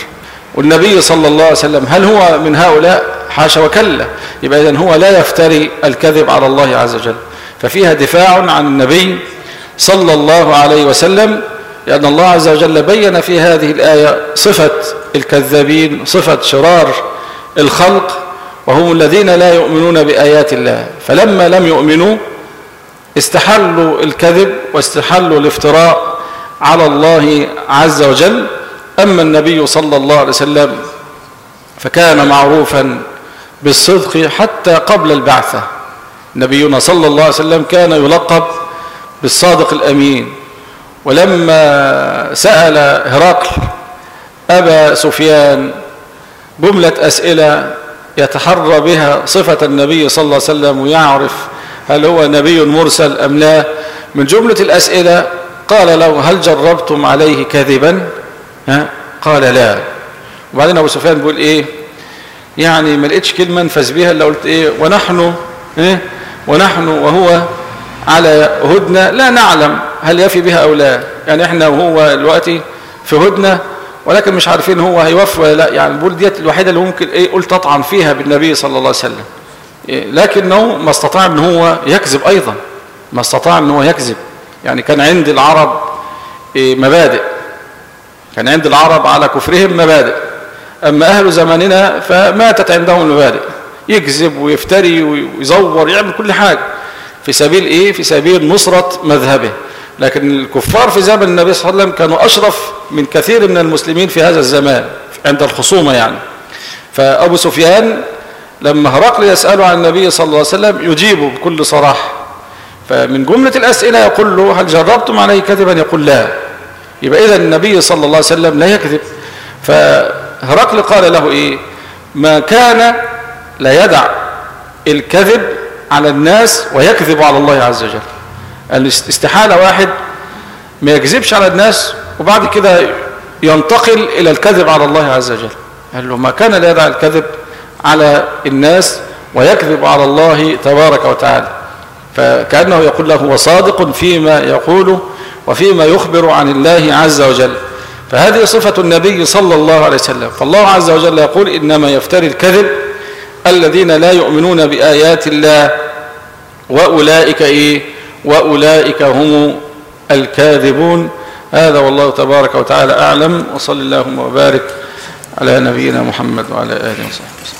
والنبي صلى الله عليه وسلم هل هو من هؤلاء؟ حاشا وكلا. يبقى إذن هو لا يفتري الكذب على الله عز وجل. ففيها دفاع عن النبي صلى الله عليه وسلم لأن الله عز وجل بين في هذه الآية صفة الكذابين صفة شرار الخلق وهم الذين لا يؤمنون بآيات الله. فلما لم يؤمنوا استحلوا الكذب واستحلوا الافتراء على الله عز وجل. أما النبي صلى الله عليه وسلم فكان معروفا بالصدق حتى قبل البعثة. نبينا صلى الله عليه وسلم كان يلقب بالصادق الأمين. ولما سأل هرقل أبا سفيان جملة أسئلة يتحرى بها صفة النبي صلى الله عليه وسلم ويعرف هل هو نبي مرسل أم لا. من جملة الأسئلة قال له هل جربتم عليه كذبا؟ ها؟ قال لا. وبعدين أبو سفيان بيقول إيه؟ يعني ما لقيتش كلمة انفذ بها إلا قلت إيه؟ ونحن إيه؟ ونحن وهو على هدنة لا نعلم هل يفي بها أو لا. يعني إحنا وهو دلوقتي في هدنة ولكن مش عارفين هو هيوفي ولا لا. يعني بقول ديت الوحيدة اللي ممكن إيه قلت أطعن فيها بالنبي صلى الله عليه وسلم. إيه لكنه ما استطاع إن هو يكذب أيضا. ما استطاع إن هو يكذب. يعني كان عند العرب إيه مبادئ. كان عند العرب على كفرهم مبادئ. أما أهل زماننا فماتت عندهم المبادئ. يكذب ويفتري ويزور يعمل كل حاجة. في سبيل إيه؟ في سبيل نصرة مذهبه. لكن الكفار في زمن النبي صلى الله عليه وسلم كانوا أشرف من كثير من المسلمين في هذا الزمان عند الخصومة يعني. فأبو سفيان لما هرقل يسأله عن النبي صلى الله عليه وسلم يجيبه بكل صراحة. فمن جملة الأسئلة يقول له هل جربتم عليه كذبا؟ يقول لا. يبقى إذا النبي صلى الله عليه وسلم لا يكذب. فهرقل قال له إيه؟ ما كان لا يدع الكذب على الناس ويكذب على الله عز وجل. الاستحالة واحد ما يكذبش على الناس وبعد كده ينتقل إلى الكذب على الله عز وجل. قال له ما كان لا يدع الكذب على الناس ويكذب على الله تبارك وتعالى. فكأنه يقول له هو صادق فيما يقوله وفيما يخبر عن الله عز وجل. فهذه صفة النبي صلى الله عليه وسلم. فالله عز وجل يقول إنما يفتري الكذب الذين لا يؤمنون بآيات الله وأولئك إيه؟ وأولئك هم الكاذبون. هذا والله تبارك وتعالى أعلم. وصل اللهم وبارك على نبينا محمد وعلى آله وصحبه وسلم.